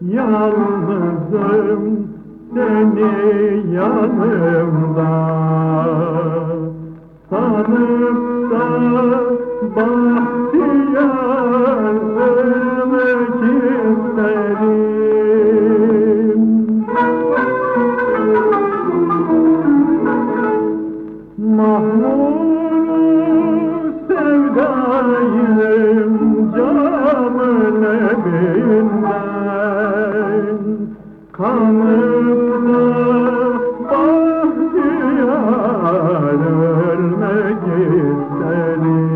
Yalnızım, seni yanımda. Evinden Kanıp da bahtiyar ölmek isterim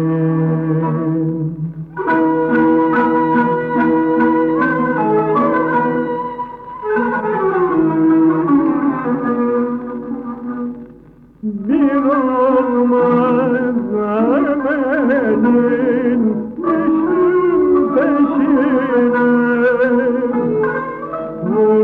Bir olmaz Ermen'in